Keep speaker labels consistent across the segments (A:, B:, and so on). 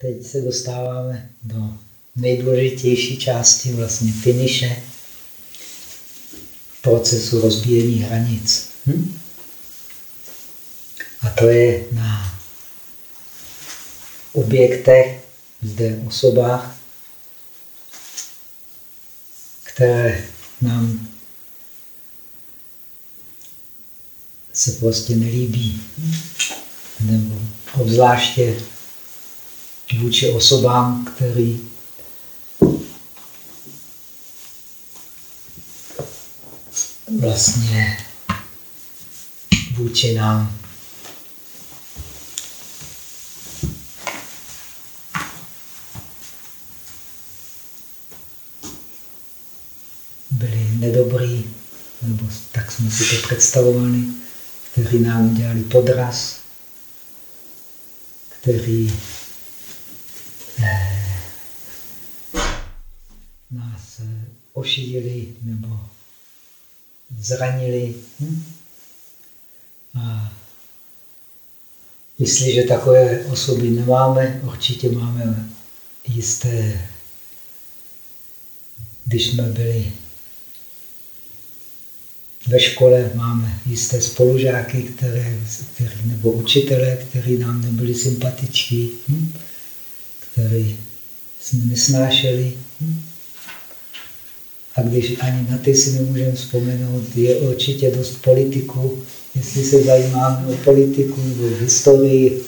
A: teď se dostáváme do nejdůležitější části, vlastně finiše procesu rozbíjení hranic. Hm? A to je na objektech, zde osobách, které nám se prostě nelíbí. Nebo obzvláště vůči osobám, který vlastně vůči nám byli nedobrý, nebo tak jsme si to představovali, kteří nám udělali podraz, kteří eh, nás ošidili nebo zranili. Hm? A jestliže takové osoby nemáme, určitě máme jisté, když jsme byli ve škole, máme jisté spolužáky, které, který, nebo učitele, kteří nám nebyli sympatičtí, hm? Který jsme nesnášeli. A když ani na ty si nemůžeme vzpomenout, je určitě dost politiků, jestli se zajímáme o politiku nebo historii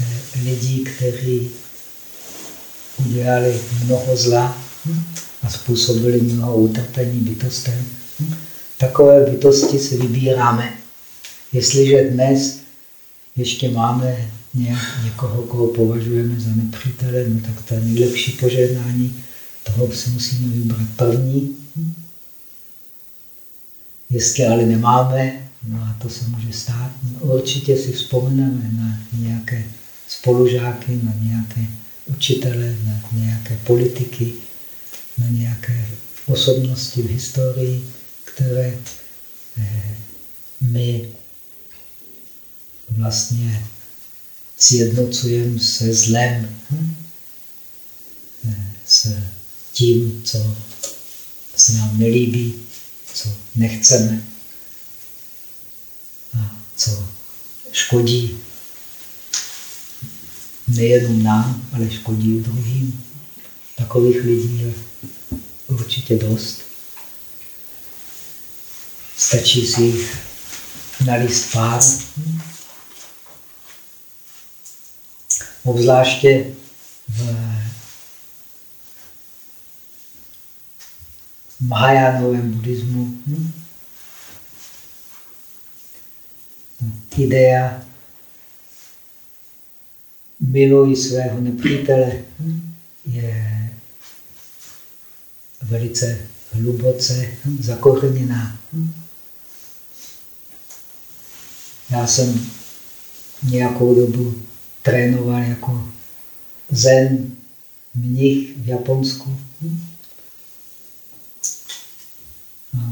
A: eh, lidí, kteří udělali mnoho zla a způsobili mnoho utrpení bytostem. Takové bytosti si vybíráme. Jestliže dnes ještě máme někoho, koho považujeme za nepřítele, no tak to je nejlepší požehnání toho si musíme vybrat první. Jestli ale nemáme, no a to se může stát, no určitě si vzpomeneme na nějaké spolužáky, na nějaké učitele, na nějaké politiky, na nějaké osobnosti v historii, které eh, my vlastně sjednocujeme se zlem, hm? Eh, s tím, co se nám nelíbí, co nechceme a co škodí nejenom nám, ale škodí druhým. Takových lidí je určitě dost. Stačí si jich nalíst pár. Obzvláště v Mahajánovém buddhismu hm? idea miluji svého nepřítele hm? je velice hluboce zakořeněná. Hm? Já jsem nějakou dobu trénoval jako zen mnich v Japonsku. Hm?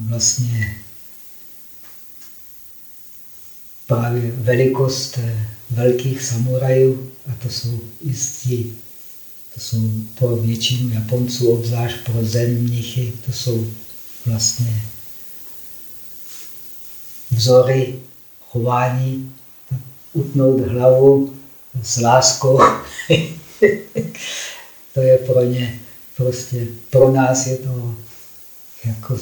A: vlastně právě velikost eh, velkých samurajů, a to jsou jistí, to jsou pro většinu Japonců, obzvlášť pro zen mnichy, to jsou vlastně vzory chování, utnout hlavu s láskou. to je pro ně, prostě pro nás je to jako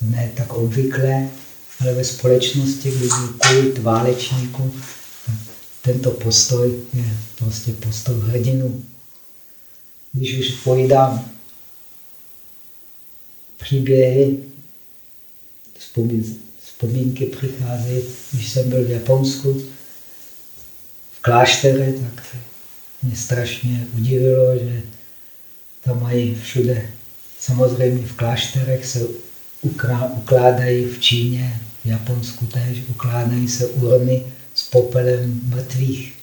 A: ne tak obvyklé, ale ve společnosti, kdy byl kult válečníků, tento postoj je prostě postoj hrdinu. Když už pojídám příběhy, vzpomínky přicházejí, když jsem byl v Japonsku, kláštere, tak mě strašně udivilo, že tam mají všude, samozřejmě v klášterech se ukládají v Číně, v Japonsku též, ukládají se urny s popelem mrtvých.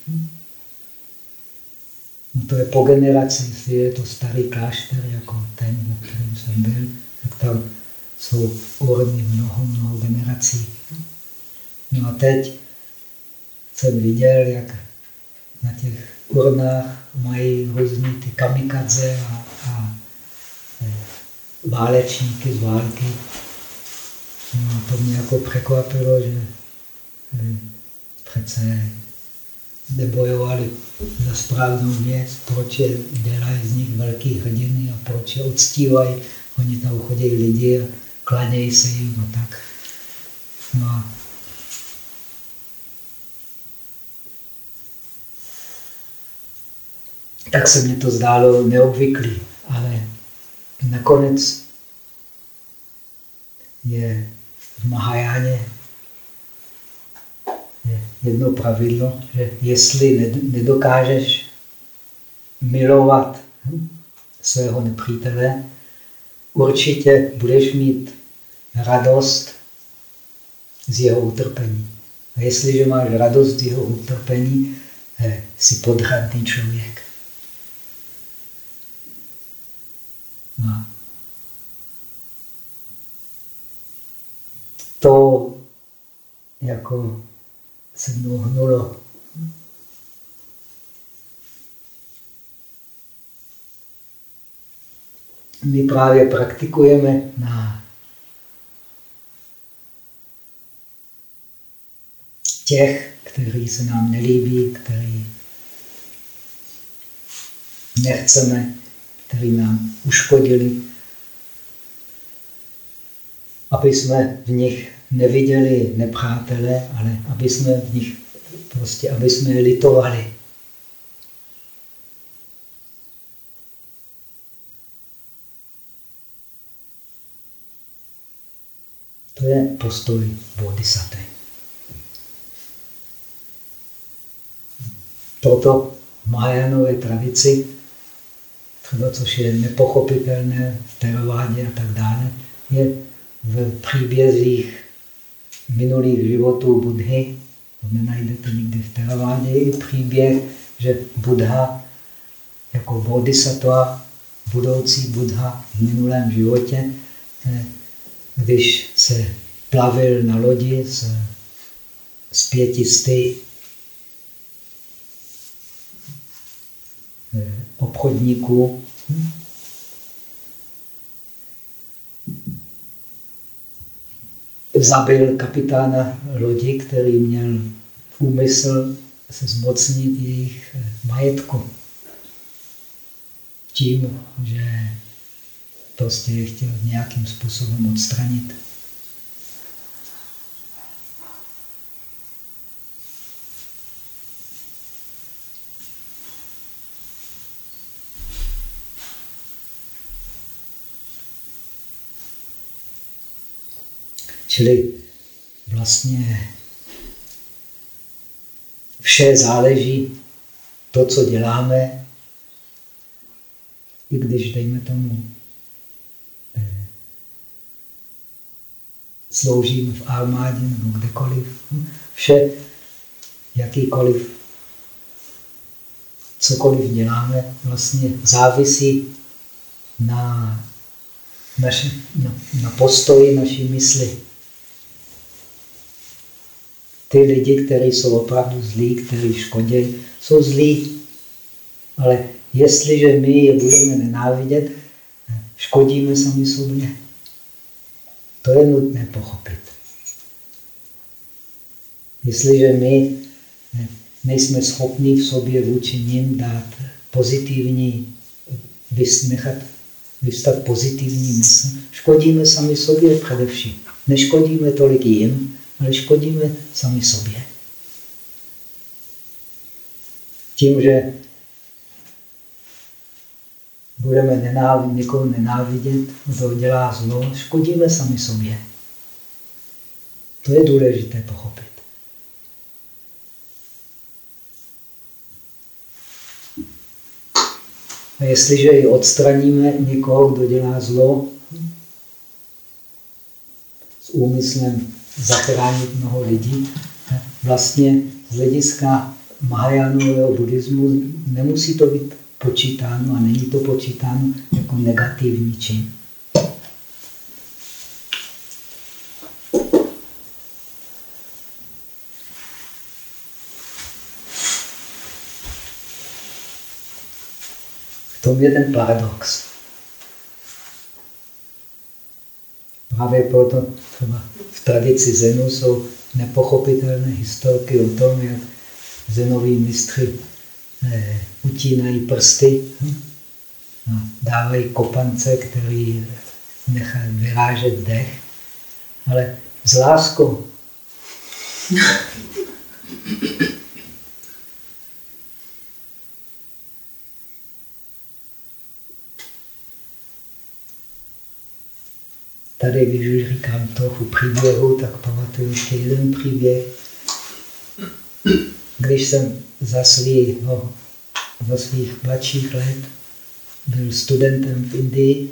A: No to je po generaci, jestli je to starý klášter, jako ten, ve kterém jsem byl, tak tam jsou urny mnoho, mnoho generací. No a teď jsem viděl, jak na těch urnách mají různý ty kamikadze a, a e, válečníky z války. No, to mě jako překvapilo, že e, přece nebojovali za správnou věc, proč je dělají z nich velký hrdiny a proč je odstívají. Oni tam chodí lidi a klanějí se jim a tak. No a tak se mi to zdálo neobvyklý, ale nakonec je v Mahajáně jedno pravidlo, že jestli nedokážeš milovat svého nepřítele, určitě budeš mít radost z jeho utrpení. A jestliže máš radost z jeho utrpení, eh, jsi podhradný člověk. To jako se mnou hnulo. My právě praktikujeme. Na těch, kteří se nám nelíbí, který nechceme, který nám uškodili, aby jsme v nich neviděli nepřátele, ale aby jsme v nich prostě, aby jsme je litovali. To je postoj bodhisattva. Proto v Mahajanové tradici, což je nepochopitelné v teravádě a tak dále, je v příbězích minulých životů Budhy, to nenajdete nikdy v Teravádě, i příběh, že Buddha jako bodhisattva, budoucí Buddha v minulém životě, eh, když se plavil na lodi s, s pětisty obchodníků, hm, zabil kapitána lodi, který měl úmysl se zmocnit jejich eh, majetku. Tím, že prostě je chtěl nějakým způsobem odstranit. Čili vlastně vše záleží to, co děláme, i když, dejme tomu, eh, sloužíme v armádě nebo kdekoliv, hm, vše, jakýkoliv, cokoliv děláme, vlastně závisí na, naši, na, na postoji naší mysli ty lidi, kteří jsou opravdu zlí, kteří škodí, jsou zlí. Ale jestliže my je budeme nenávidět, škodíme sami sobě. To je nutné pochopit. Jestliže my nejsme schopni v sobě vůči nim dát pozitivní, nechat vystat pozitivní mysl, škodíme sami sobě především. Neškodíme tolik jim, ale škodíme sami sobě. Tím, že budeme nenávidět, někoho nenávidět, kdo dělá zlo, škodíme sami sobě. To je důležité pochopit. A jestliže i odstraníme někoho, kdo dělá zlo, s úmyslem zachránit mnoho lidí. Vlastně z hlediska Mahajánového buddhismu nemusí to být počítáno a není to počítáno jako negativní čin. V tom je ten paradox. Právě proto třeba v tradici Zenu jsou nepochopitelné historky o tom, jak zenoví mistři eh, utínají prsty hm? a dávají kopance, který nechají vyrážet dech, ale s láskou. Tady, když už říkám trochu příběhu, tak pamatuju ještě jeden příběh. Když jsem za, svýho, za svých mladších let byl studentem v Indii,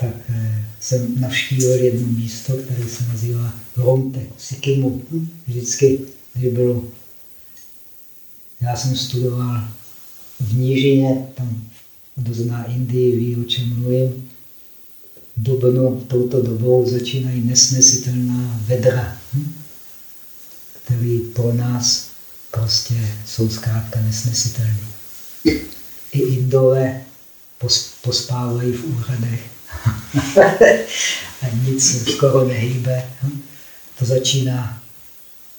A: tak eh, jsem navštívil jedno místo, které se nazývá Romte, Sikimu. Vždycky, když bylo... Já jsem studoval v Nížině, tam kdo zná Indii, ví, o čem mluvím dubnu, touto dobou začínají nesnesitelná vedra, hm? které pro nás prostě jsou zkrátka nesnesitelné. I Indové pospávají v úhradech a nic se skoro nehýbe. Hm? To začíná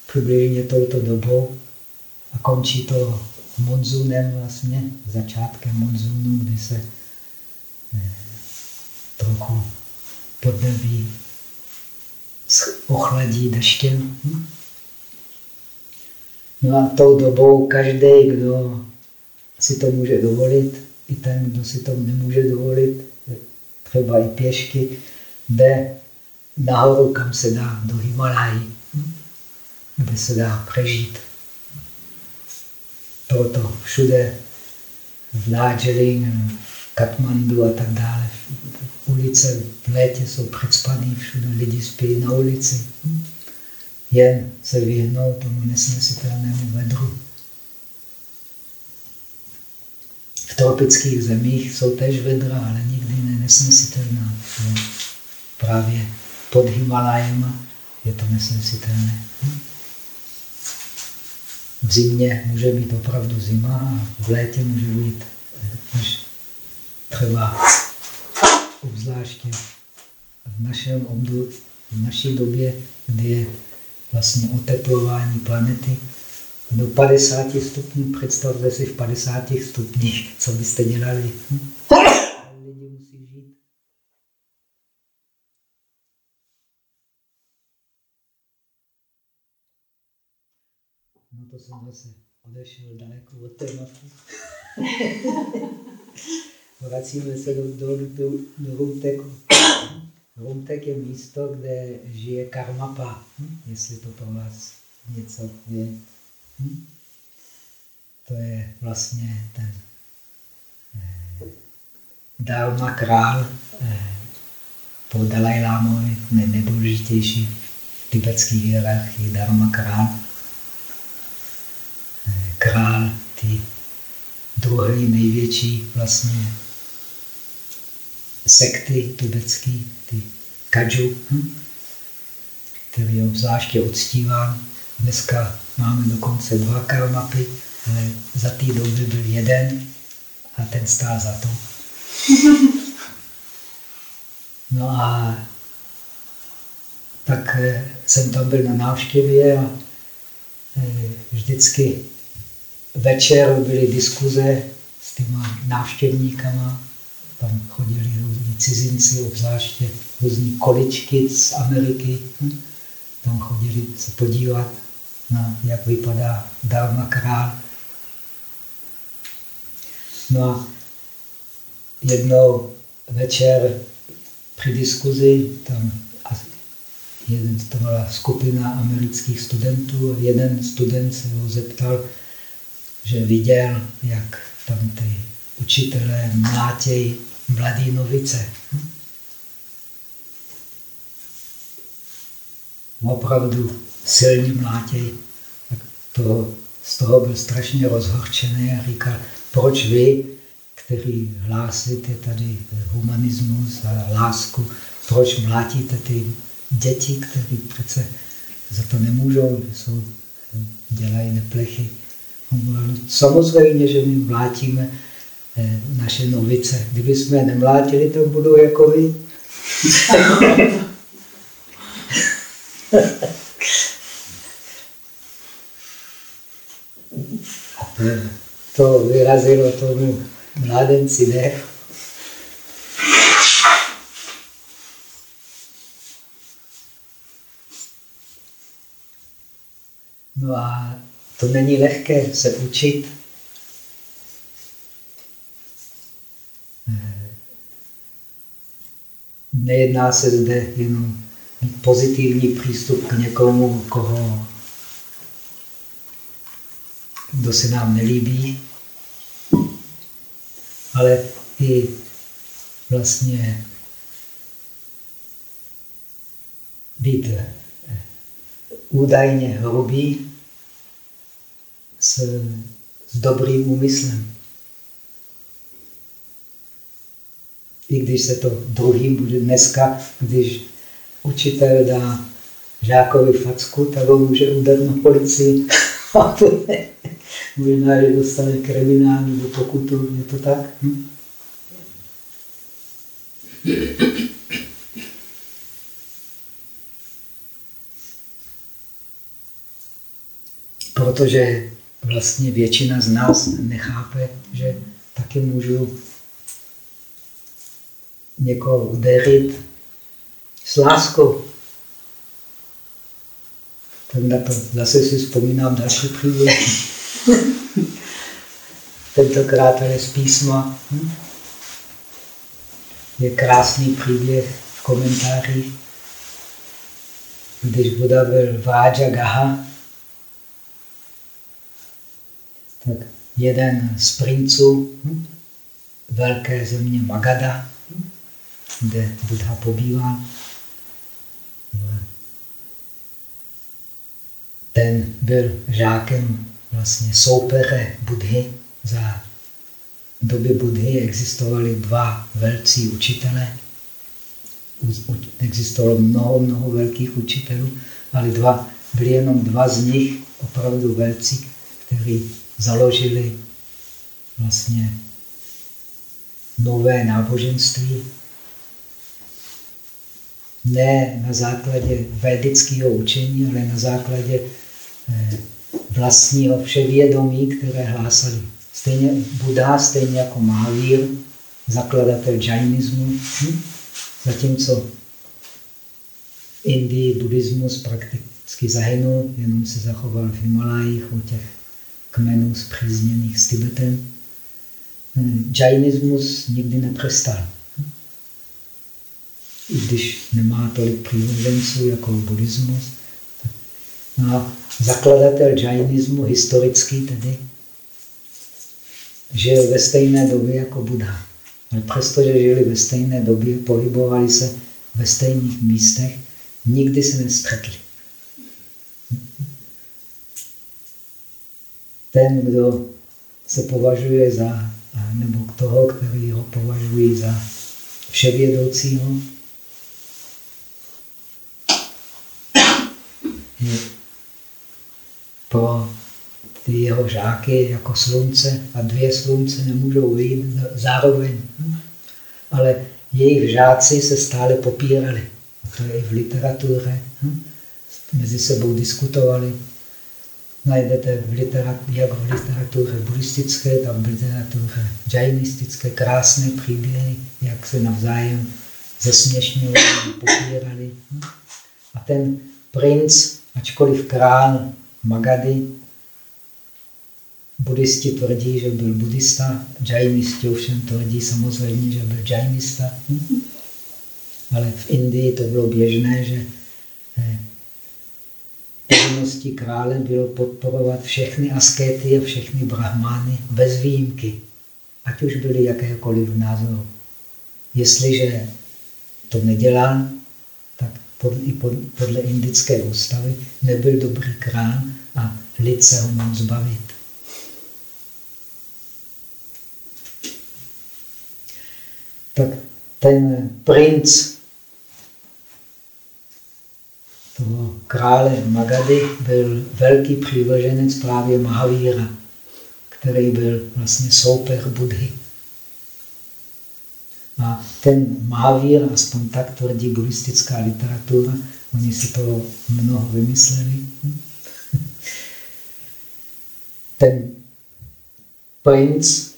A: přibližně touto dobou a končí to monzunem vlastně, začátkem monzunu, kdy se eh, trochu podnebí ochladí deštěm. Hm? No a tou dobou každý, kdo si to může dovolit, i ten, kdo si to nemůže dovolit, třeba i pěšky, jde nahoru, kam se dá, do Himalají, hm? kde se dá přežít. Proto všude v Darjeeling, v Katmandu a tak dále, ulice v létě jsou předspaný, všude lidi spí na ulici. Jen se vyhnou tomu nesnesitelnému vedru. V tropických zemích jsou tež vedra, ale nikdy ne nesnesitelná. Právě pod Himalajema je to nesnesitelné. V zimě může být opravdu zima a v létě může být až třeba obzvláště v našem období, v naší době, kdy je vlastně oteplování planety do 50 stupňů. Představte si v 50 stupních, co byste dělali. Hm? No to jsem zase odešel daleko od tématu. vracíme se do, do, do, do Rumteku. Rumtek je místo, kde žije karmapa, hm? jestli to pro vás něco je. Hm? To je vlastně ten eh, Dharma král eh, po Dalai Lámovi, ne, nejdůležitější v tibetské hierarchii Dharma král. Eh, král, ty druhý největší vlastně sekty tibetský, ty kadžu, hm? který je obzvláště odstívan. Dneska máme dokonce dva karmapy, ale za té doby byl jeden a ten stál za to. No a tak eh, jsem tam byl na návštěvě a eh, vždycky večer byly diskuze s těma návštěvníkama tam chodili různí cizinci, obzvláště různí količky z Ameriky. Tam chodili se podívat, na, jak vypadá Dharma král. No a jednou večer při diskuzi, tam jeden, to byla skupina amerických studentů jeden student se ho zeptal, že viděl, jak tam ty učitelé mlátějí mladý novice. Hm? Opravdu silný mlátěj. Tak to, z toho byl strašně rozhorčený a říkal, proč vy, kteří hlásíte tady humanismus a lásku, proč mlátíte ty děti, které přece za to nemůžou, jsou, dělají neplechy. No, samozřejmě, že my mlátíme naše novice. Kdyby jsme nemlátili, tak budou jako vy. A to vyrazilo tomu mládenci dech. No a to není lehké se učit. Nejedná se zde jenom pozitivní přístup k někomu, koho, kdo se nám nelíbí, ale i vlastně být údajně hrubý s, s dobrým úmyslem. I když se to druhým bude dneska, když učitel dá žákovi facku, tak ho může udat na policii možná, že dostane kriminální do pokutu, je to tak? Hm? Protože vlastně většina z nás nechápe, že taky můžu někoho uderit s láskou. Tak na to zase si vzpomínám další příběh. Tentokrát ale z písma. Hm? Je krásný příběh v komentářích. Když Buda byl Vája Gaha, tak jeden z princů hm, velké země Magada, kde Buddha pobýval, ten byl žákem vlastně soupeře Budhy. Za doby Budhy existovali dva velcí učitelé. Existovalo mnoho, mnoho velkých učitelů, ale dva, byli jenom dva z nich opravdu velcí, kteří založili vlastně nové náboženství. Ne na základě védického učení, ale na základě eh, vlastního vševědomí, které hlásali. Stejně Buddha, stejně jako Mahavír, zakladatel džajnismu, hm? zatímco v Indii buddhismus prakticky zahynul, jenom se zachoval v Himalajích u těch kmenů zpřízněných s Tibetem, džajnismus nikdy nepřestal. I když nemá tolik přívrženců jako buddhismus. No a zakladatel džajnismu, historický tedy, žil ve stejné době jako Buddha. Ale přestože žili ve stejné době, pohybovali se ve stejných místech, nikdy se nestřetli. ten, kdo se považuje za, nebo toho, který ho považují za vševědoucího, je pro ty jeho žáky jako slunce a dvě slunce nemůžou vyjít zároveň. Ale jejich žáci se stále popírali. To je i v literatuře. Mezi sebou diskutovali najdete v jak v literatuře buddhistické, tak v literatuře džajnistické krásné příběhy, jak se navzájem zesměšňovali, popírali. A ten princ, ačkoliv král Magady, buddhisti tvrdí, že byl buddhista, džajnisti ovšem tvrdí samozřejmě, že byl džajnista. Ale v Indii to bylo běžné, že eh, povinností krále bylo podporovat všechny askéty a všechny brahmány bez výjimky, ať už byly jakékoliv názoru. Jestliže to nedělal, tak podle, i podle indické ústavy nebyl dobrý král a lid se ho mohl zbavit. Tak ten princ toho krále Magady byl velký přívrženec právě Mahavíra, který byl vlastně soupeř Budhy. A ten Mahavír, aspoň tak tvrdí buddhistická literatura, oni si to mnoho vymysleli. Ten princ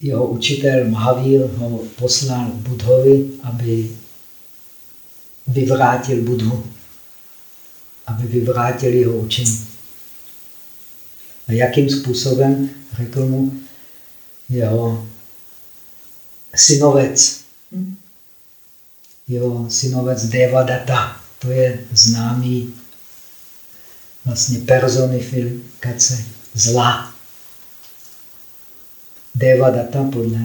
A: jeho učitel Mahavír ho poslal Budhovi, aby vyvrátil Budhu, aby vyvrátil jeho učení. A jakým způsobem, řekl mu jeho synovec, jeho synovec Devadatta, to je známý vlastně personifikace zla. Devadatta podle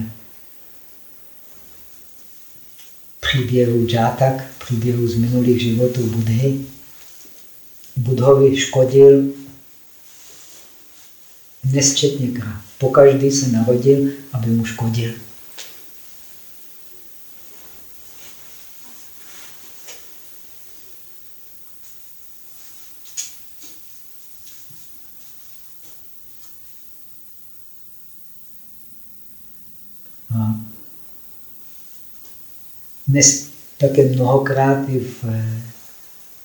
A: příběhu Džátak, příběhu z minulých životů Budhy, Budhovi škodil nesčetněkrát. Pokaždý se narodil, aby mu škodil. A dnes také mnohokrát i v,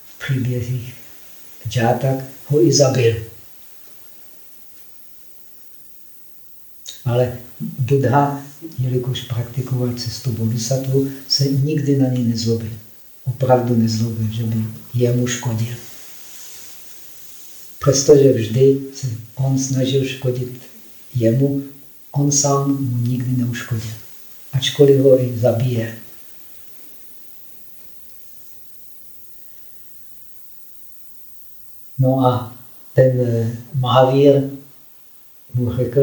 A: v příbězích džátak ho i zabil. Ale Buddha, jelikož praktikoval cestu bodhisattva, se nikdy na něj nezlobil. Opravdu nezlobil, že by jemu škodil. Přestože vždy se on snažil škodit jemu, on sám mu nikdy neuškodil. Ačkoliv ho i zabije. No a ten eh, Mahavír mu řekl,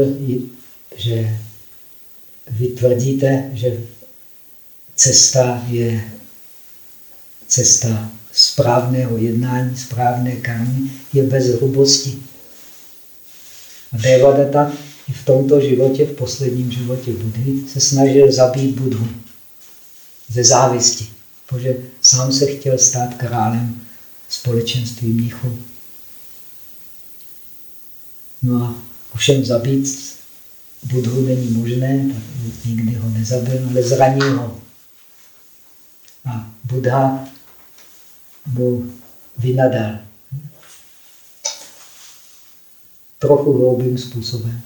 A: že vy tvrdíte, že cesta je cesta správného jednání, správné karmy, je bez hrubosti. A Devadatta i v tomto životě, v posledním životě Budhy, se snažil zabít Budhu ze závisti, protože sám se chtěl stát králem společenství mnichů. No a ovšem zabít Budhu není možné, tak nikdy ho nezabil, ale zranil ho. A Buddha mu vynadal. Trochu hloubým způsobem.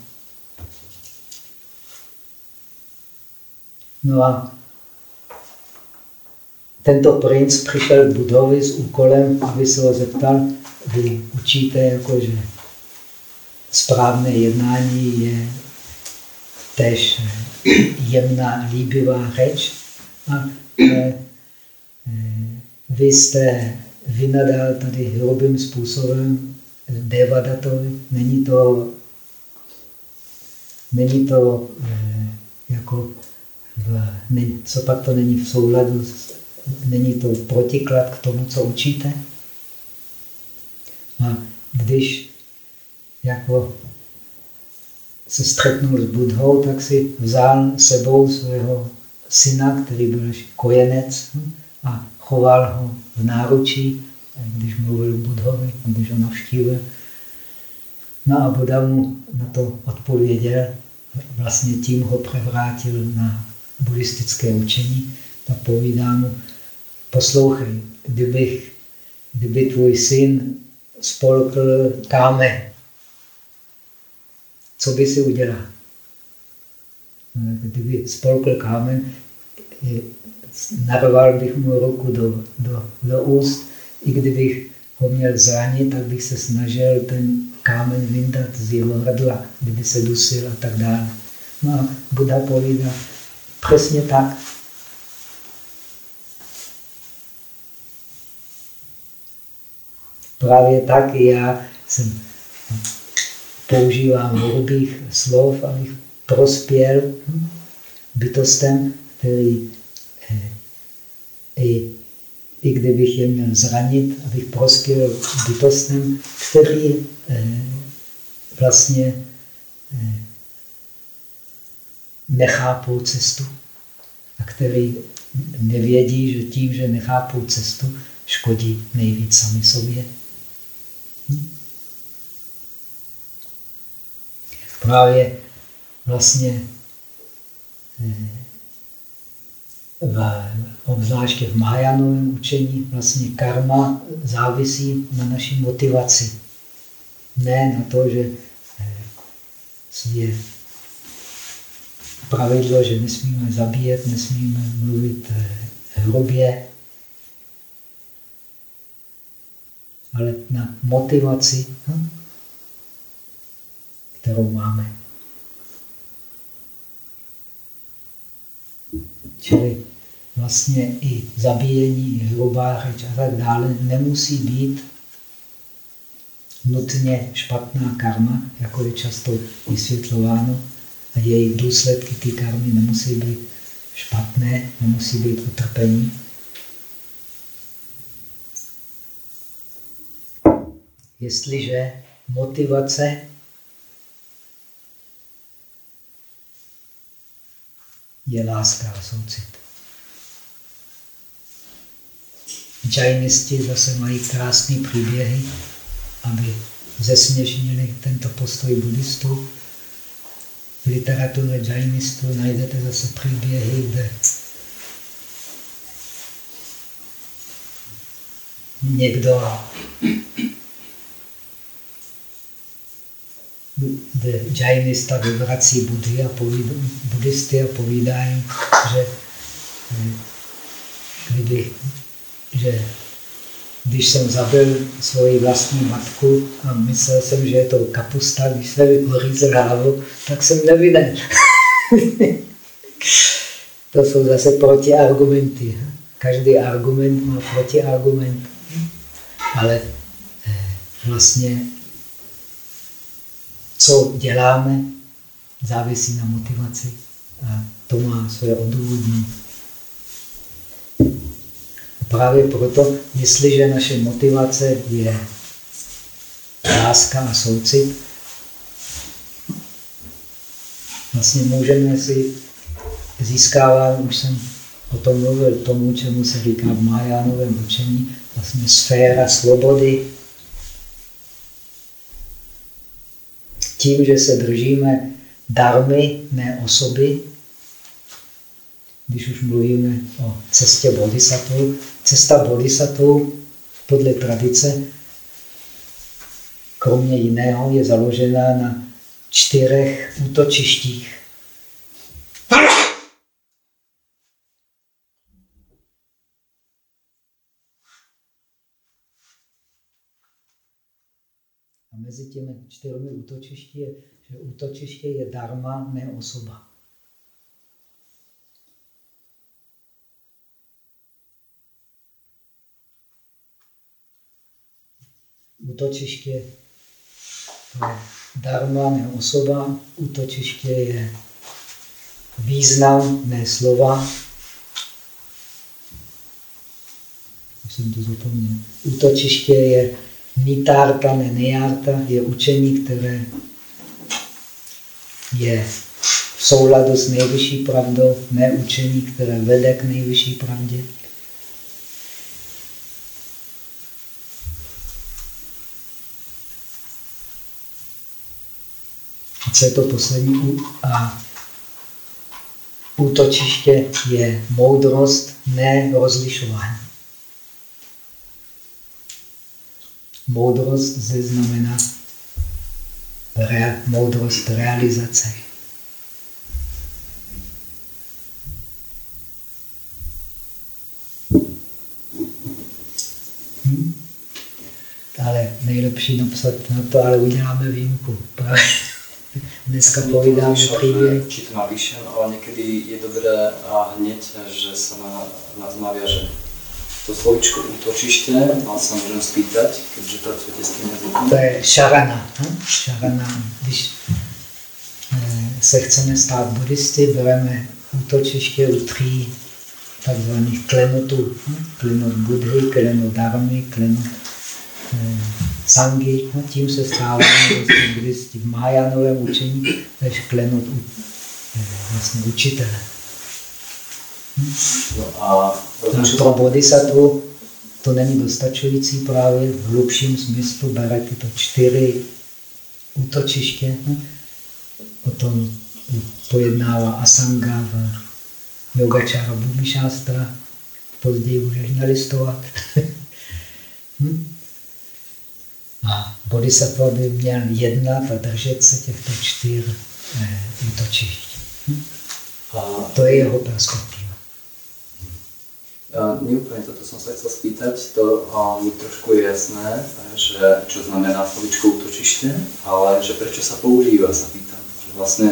A: No a tento princ přišel k Budovi s úkolem, aby se ho zeptal, vy učíte, jakože správné jednání je tež jemná, líbivá řeč. A e, vy jste vynadal tady hrubým způsobem Devadatovi. Není to, není to jako, v, ne, co pak to není v souladu, není to protiklad k tomu, co učíte. A když jako se střetnul s Budhou, tak si vzal sebou svého syna, který byl kojenec hm, a choval ho v náručí, když mluvil Budhovi, když ho navštívil. No a Buddha mu na to odpověděl, vlastně tím ho převrátil na buddhistické učení. A povídá mu, poslouchej, kdybych, kdyby tvůj syn spolkl kámen, co by si udělal? Kdyby spolkl kámen, narval bych mu ruku do, do, do úst, i kdybych ho měl zranit, tak bych se snažil ten kámen vyndat z jeho hrdla, kdyby se dusil a tak dále. No a Buddha povídá, přesně tak. Právě tak já jsem používám hrubých slov, abych prospěl bytostem, který eh, i, i kdybych je měl zranit, abych prospěl bytostem, který eh, vlastně eh, nechápou cestu a který nevědí, že tím, že nechápou cestu, škodí nejvíc sami sobě. Právě vlastně v, obzvláště v Mahajánovém učení vlastně karma závisí na naší motivaci. Ne na to, že je pravidlo, že nesmíme zabíjet, nesmíme mluvit hrubě, ale na motivaci, hm, kterou máme. Čili vlastně i zabíjení, i hrubá řeč a tak dále nemusí být nutně špatná karma, jako je často vysvětlováno. A její důsledky ty karmy nemusí být špatné, nemusí být utrpení. Jestliže motivace je láska a soucit. Džajnisti zase mají krásné příběhy, aby zesměšnili tento postoj buddhistů. V literatuře džajnistů najdete zase příběhy, kde někdo džajnista vyvrací Budhy a povíd, buddhisty a povídají, že eh, kdyby, že když jsem zabil svoji vlastní matku a myslel jsem, že je to kapusta, když jsem vykořízl hlavu, tak jsem nevinný. to jsou zase protiargumenty. Každý argument má protiargument. Ale eh, vlastně co děláme, závisí na motivaci a to má svoje odůvodnění. Právě proto, jestliže naše motivace je láska a soucit, vlastně můžeme si získávat, už jsem o tom mluvil, tomu, čemu se říká v Mahajánovém učení, vlastně sféra svobody, tím, že se držíme darmy, ne osoby, když už mluvíme o cestě bodhisattva, cesta bodhisattva podle tradice, kromě jiného, je založena na čtyřech útočištích. A mezi těmi čtyřmi útočišti je, že útočiště je dharma, ne osoba. Útočiště je dharma, ne osoba. Útočiště je význam, ne slova. Už jsem to zapomněl. Útočiště je Nitárta, ne nejárta, je učení, které je v souladu s nejvyšší pravdou, ne učení, které vede k nejvyšší pravdě. A co je to poslední? A útočiště je moudrost, ne rozlišování. Moudrost zde znamená rea, moudrost realizace. Hm? Ale nejlepší napsat na to, ale uděláme výjimku. Dneska povídáme příběh.
B: To napíšem, ale někdy je dobré a hned, že se na, na to navěže to slovičko útočiště, mal se můžeme spýtať, keďže pracujete s tím jazykem?
A: To je šarana. Hm? Šarana. Když eh, se chceme stát buddhisty, bereme útočiště u tří takzvaných klenotů. Hm? Klenot Budhy, klenot Dharmy, klenot eh, Sangy. No, tím se stáváme vlastně buddhisti v Mahajánovém učení, tež klenot eh, vlastně učitele. No a pro bodhisattva to není dostačující právě v hlubším smyslu bere tyto čtyři útočiště. O tom pojednává Asanga v Yogačára Bhumišástra. Později můžeš nalistovat. hm? A bodhisattva by měl jednat a držet se těchto čtyř eh, útočišť. Hm? A to je jeho perspektiva.
B: Nie úplne toto som sa chcel spýtať, to mi trošku je jasné, že čo znamená slovičko útočište, ale že prečo sa používa, sa pýtam. Že vlastne,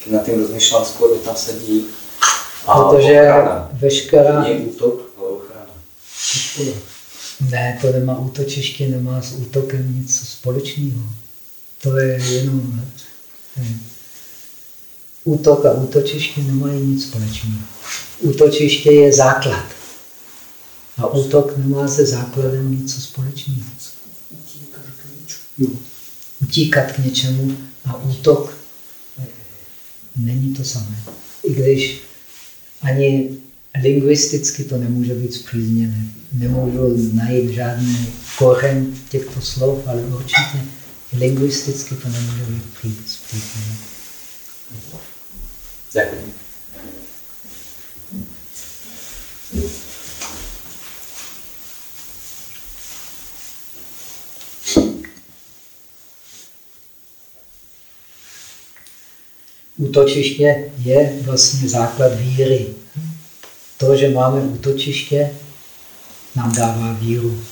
B: keď nad tým rozmýšľam, skôr tam sedí
A: a, Protože ochrana. veškerá...
B: Nie útok, ale ochrana.
A: Ne, to nemá útočiště, nemá s útokem nic společného. To je jenom... Ne. Útok a útočiště nemají nic společného. Útočiště je základ. A útok nemá se základem nic společného. Utíkat k něčemu a útok eh, není to samé. I když ani lingvisticky to nemůže být zpřízněné. Nemůžu najít žádný kořen těchto slov, ale určitě lingvisticky to nemůže být zpřízněné.
B: Děkuji.
A: Útočiště je vlastně základ víry. To, že máme útočiště, nám dává víru.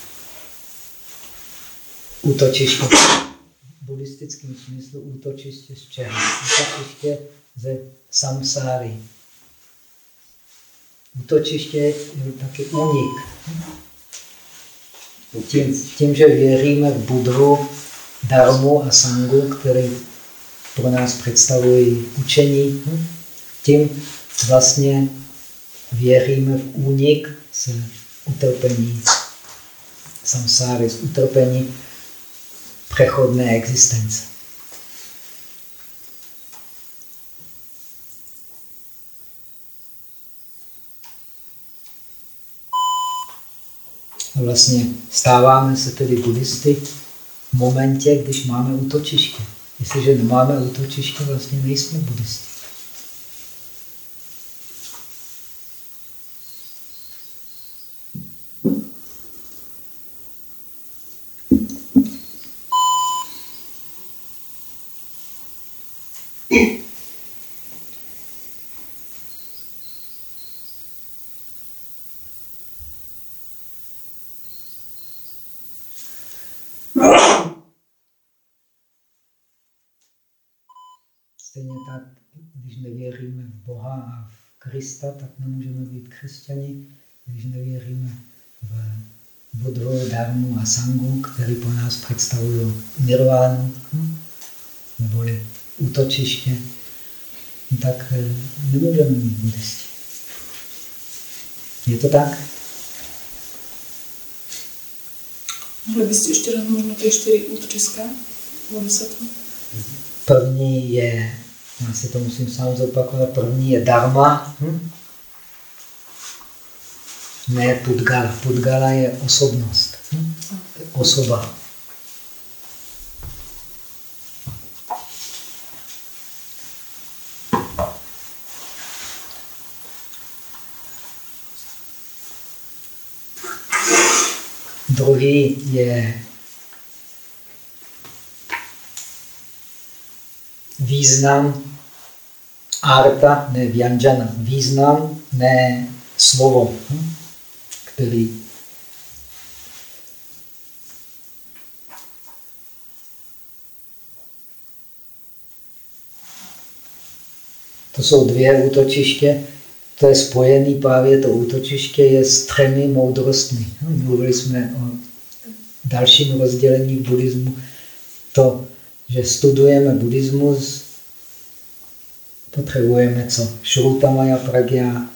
A: Útočiště v buddhistickém smyslu útočiště z čeho? Útočiště ze samsáry. Útočiště je taky unik. Tím, tím, že věříme v Budhu, Dharmu a Sangu, který pro nás představují učení, tím vlastně věříme v únik z utrpení samsáry, z utrpení přechodné existence. A vlastně stáváme se tedy buddhisty v momentě, když máme útočiště. Jestliže nemáme útočiště, vlastně nejsme buddhisti. Krista, tak nemůžeme být křesťani, když nevěříme v Budhu, Dharmu a Sangu, který po nás představují nirvánu, hm? neboli útočiště, tak eh, nemůžeme mít buddhisti. Je to tak?
C: Mohli byste ještě raz možná ty čtyři útočiska?
A: První je já si to musím sám zopakovat. První je dharma. Hm? Ne pudgala. Pudgala je osobnost. Hm? Osoba. Druhý je význam arta, ne vyanjana, význam, ne slovo, hm? který To jsou dvě útočiště, to je spojený právě to útočiště je s třemi moudrostmi. Hm? Mluvili jsme o dalším rozdělení buddhismu. To že studujeme buddhismus, potřebujeme co? Shrutamaya pragya,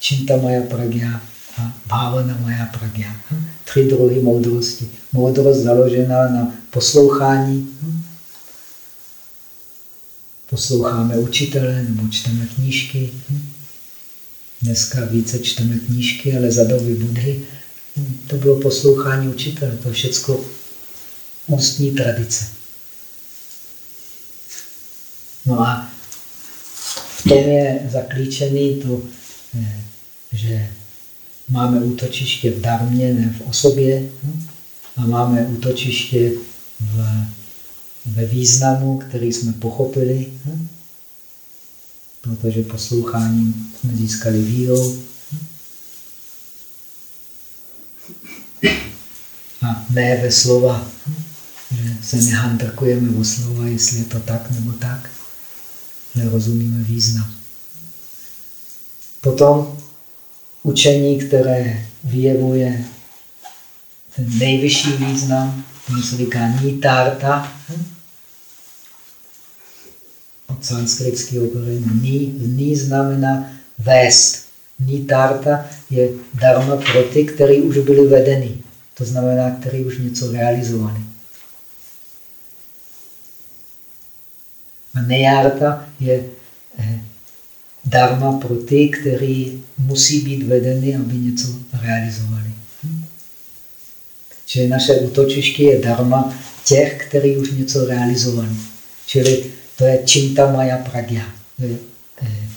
A: Chintamaya pragya a Bhavanamaya pragya. Hm? Tři druhy moudrosti. Moudrost založená na poslouchání. Hm? Posloucháme učitele nebo čteme knížky. Hm? Dneska více čteme knížky, ale za doby Budhy to bylo poslouchání učitele. To všechno ústní tradice. No a v tom je zaklíčený to, eh, že máme útočiště v darmě, ne v osobě, hm? a máme útočiště v, ve významu, který jsme pochopili, hm? protože posloucháním jsme získali vírou. Hm? A ne ve slova, že se nehandrkujeme o slova, jestli je to tak nebo tak, ale rozumíme význam. Potom učení, které vyjevuje ten nejvyšší význam, tomu se říká nítárta. Od sanskritského korenu ní, ní znamená vést. Nítárta je dharma pro ty, které už byly vedeny. To znamená, který už něco realizovali. A nejárta je eh, dharma pro ty, kteří musí být vedeny, aby něco realizovali. Hm? Čili naše útočiště je dharma těch, kteří už něco realizovali. Čili to je činta maja pragya. To je eh,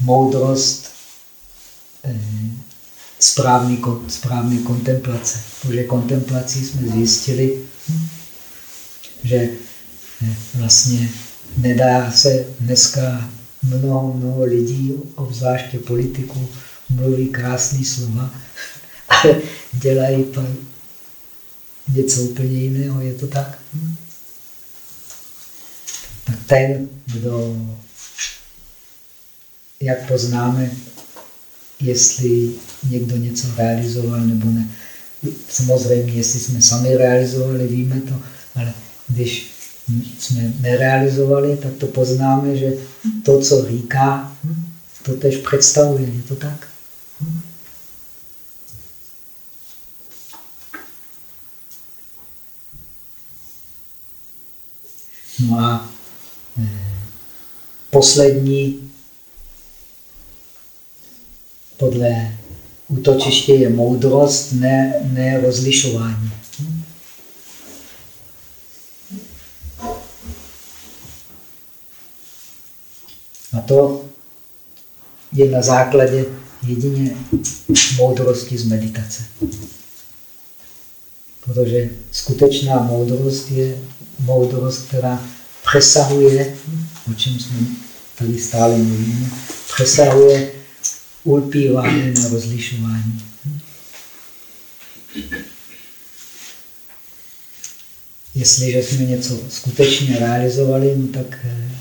A: moudrost eh, správný, správné kontemplace. Protože kontemplací jsme zjistili, hm, že vlastně nedá se dneska mnoho, mnoho lidí, obzvláště politiků, mluví krásné slova, ale dělají to něco úplně jiného. Je to tak? Hm? Tak ten, kdo, jak poznáme, jestli někdo něco realizoval nebo ne. Samozřejmě, jestli jsme sami realizovali, víme to, ale když jsme nerealizovali, tak to poznáme, že to, co říká, to tež představuje. Je to tak? No a eh, poslední podle útočiště je moudrost, ne, ne rozlišování. A to je na základě jedině moudrosti z meditace. Protože skutečná moudrost je moudrost, která přesahuje, o čem jsme tady stále mluvíme, přesahuje ulpívání na rozlišování. Jestliže jsme něco skutečně realizovali, no tak eh,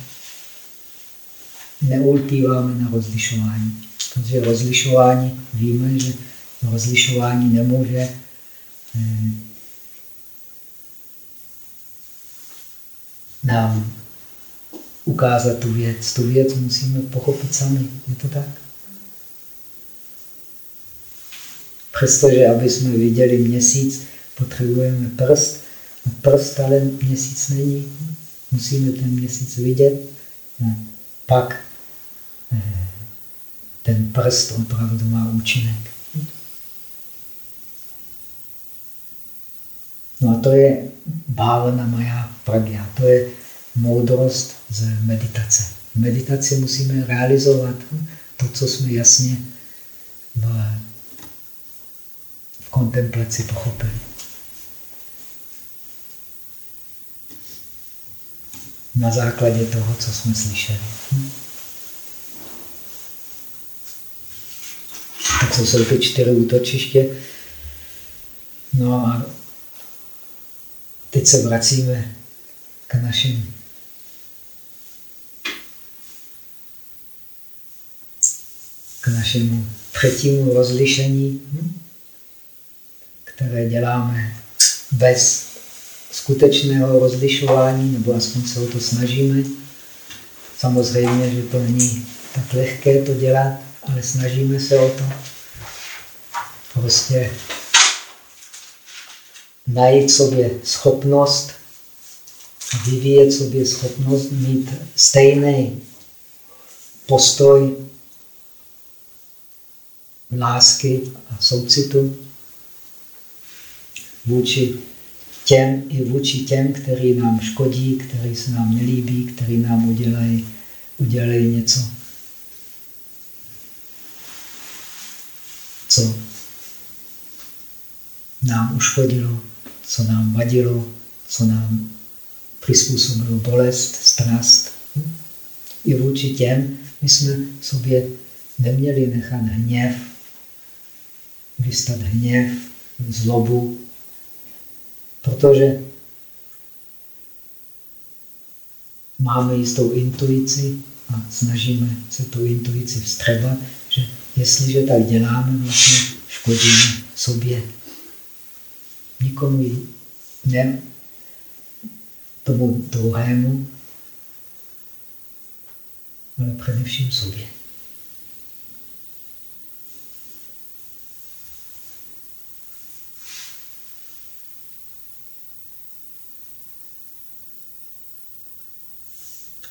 A: neulpíváme na rozlišování. Protože rozlišování, víme, že rozlišování nemůže eh, nám ukázat tu věc. Tu věc musíme pochopit sami. Je to tak? Přestože, aby jsme viděli měsíc, potřebujeme prst. A prst ale měsíc není. Musíme ten měsíc vidět. Pak ten prst opravdu má účinek. No a to je bávana maja pragya. To je moudrost z meditace. V meditaci musíme realizovat to, co jsme jasně v kontemplaci pochopili. Na základě toho, co jsme slyšeli. Hm? To jsou ty čtyři útočiště. No a teď se vracíme k našim k našemu třetímu rozlišení. Hm? které děláme bez skutečného rozlišování, nebo aspoň se o to snažíme. Samozřejmě, že to není tak lehké to dělat, ale snažíme se o to. Prostě najít sobě schopnost, vyvíjet sobě schopnost mít stejný postoj lásky a soucitu vůči těm i vůči těm, který nám škodí, který se nám nelíbí, který nám udělají, udělají něco, co nám uškodilo, co nám vadilo, co nám přizpůsobilo bolest, strast. I vůči těm my jsme sobě neměli nechat hněv, vystat hněv, zlobu, protože máme jistou intuici a snažíme se tu intuici vstřebat, že jestliže tak děláme, vlastně škodíme sobě. Nikomu ne tomu druhému, ale především sobě.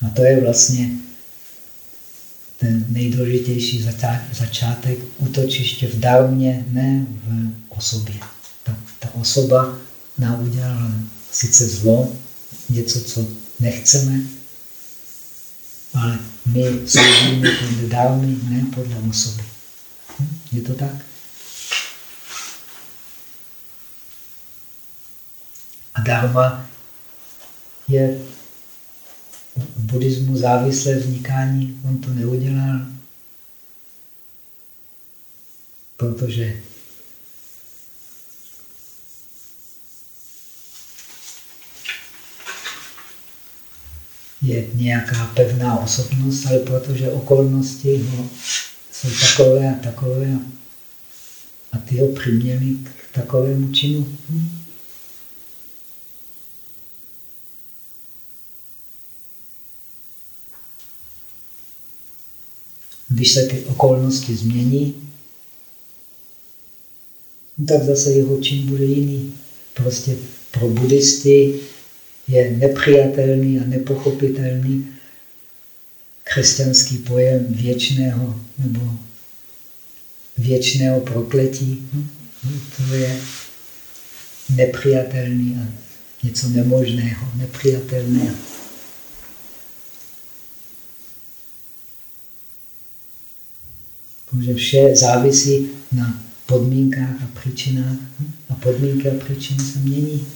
A: A to je vlastně ten nejdůležitější začátek útočiště v darmě, ne v osobě. Osoba nám udělala sice zlo, něco, co nechceme, ale my soudíme podle dármy, ne podle osoby. Hm? Je to tak? A dharma je v buddhismu závislé vznikání. On to neudělal, protože je nějaká pevná osobnost, ale protože okolnosti no, jsou takové a takové a ty ho přiměli k takovému činu. Hm? Když se ty okolnosti změní, tak zase jeho čin bude jiný. Prostě pro buddhisty je nepřijatelný a nepochopitelný křesťanský pojem věčného nebo věčného prokletí. To je nepřijatelný a něco nemožného, nepřijatelného. Protože vše závisí na podmínkách a příčinách a podmínky a příčiny se mění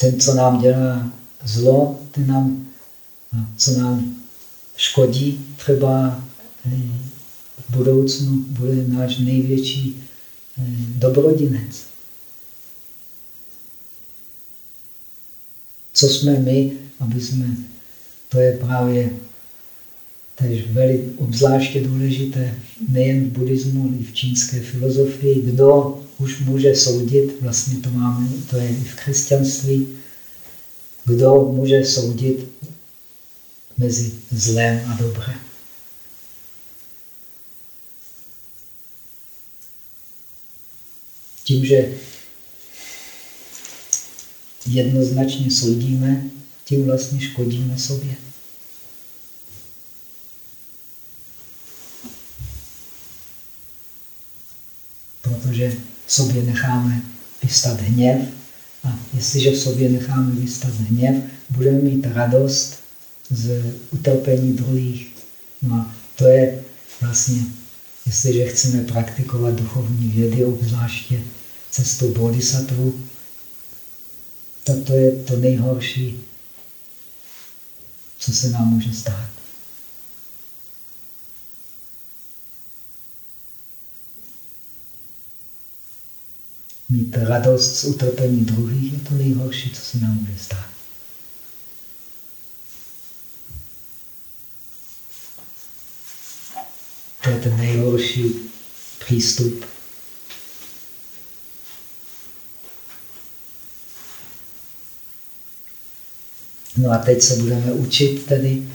A: ten, co nám dělá zlo, ten nám, co nám škodí, třeba eh, v budoucnu bude náš největší eh, dobrodinec. Co jsme my, aby jsme, to je právě tež veli, obzvláště důležité nejen v buddhismu, ale i v čínské filozofii, kdo už může soudit, vlastně to máme, to je i v křesťanství, kdo může soudit mezi zlem a dobrem. Tím, že jednoznačně soudíme, tím vlastně škodíme sobě. Protože sobě necháme vystat hněv a jestliže v sobě necháme vystat hněv, budeme mít radost z utrpení druhých. No a to je vlastně, jestliže chceme praktikovat duchovní vědy, obzvláště cestu bodhisattva, tak to je to nejhorší, co se nám může stát. Mít radost z utrpení druhých je to nejhorší, co se nám může stát. To je ten nejhorší přístup. No a teď se budeme učit tedy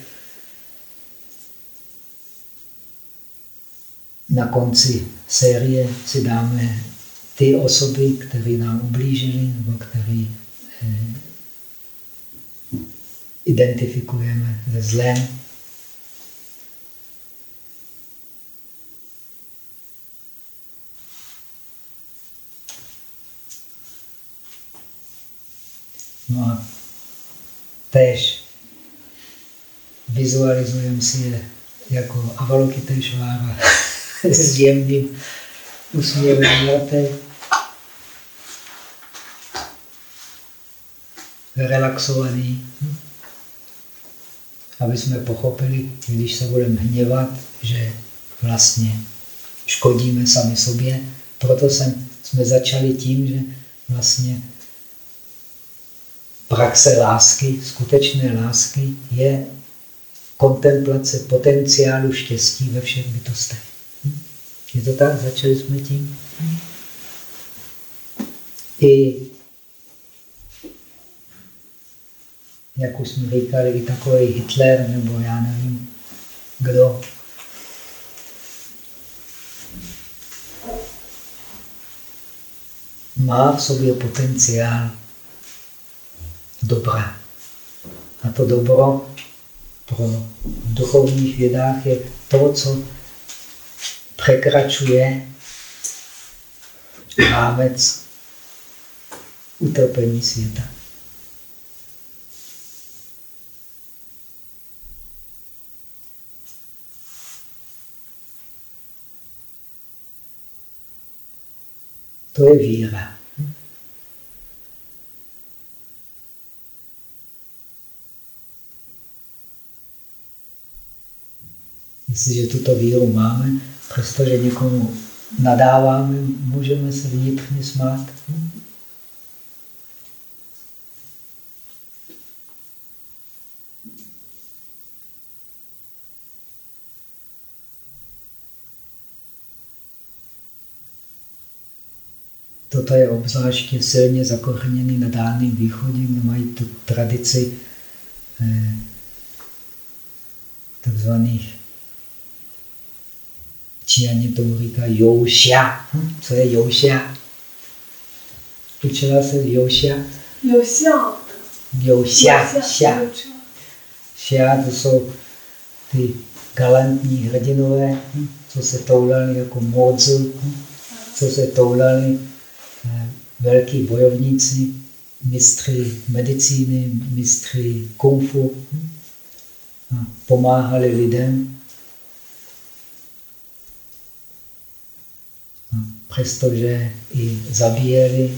A: na konci série si dáme ty osoby, které nám ublížily nebo které eh, identifikujeme ze zlem, No a tež vizualizujeme si je jako Avalokiteshvára s jemným usměvem leté. Relaxovaný. Aby jsme pochopili, když se budeme hněvat, že vlastně škodíme sami sobě. Proto jsem, jsme začali tím, že vlastně praxe lásky, skutečné lásky, je kontemplace potenciálu štěstí ve všech bytostech. Je to tak? Začali jsme tím? I, jak už jsme říkali, i takový Hitler, nebo já nevím, kdo. Má v sobě potenciál dobra. A to dobro pro duchovních vědách je to, co překračuje rámec utrpení světa. To je víra. Jestliže tuto víru máme, přestože někomu nadáváme, můžeme se vnitřně smát. Toto je obzvláště silně zakořeněný na Dálném východě, kde mají tu tradici eh, takzvaných Číňani tomu říkají joušia. Hm? Co je joušia? Učila se joušia?
C: Joušia.
A: Joušia. Šia. Šia to jsou ty galantní hrdinové, hm? co se toulali jako modzu, hm? co se toulali velký bojovníci, mistři medicíny, mistři kung fu. A pomáhali lidem přestože i zabíjeli,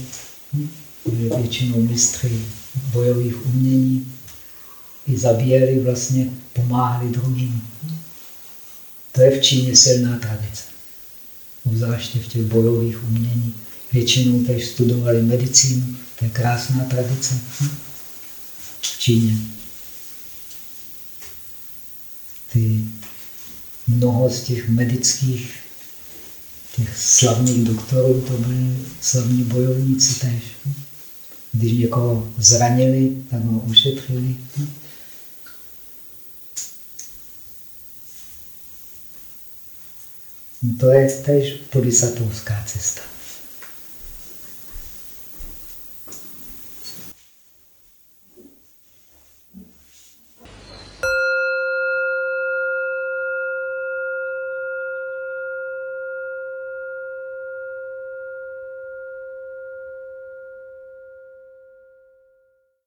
A: byli většinou mistry bojových umění, i zabíjeli, vlastně pomáhali druhým. To je v Číně silná tradice. Obzvláště v těch bojových umění. Většinou tež studovali medicínu, to je krásná tradice v Číně. Ty mnoho z těch medických těch slavných doktorů, to byli slavní bojovníci tež. Když někoho zranili, tak ho ušetřili. No to je tež bodhisattvská cesta.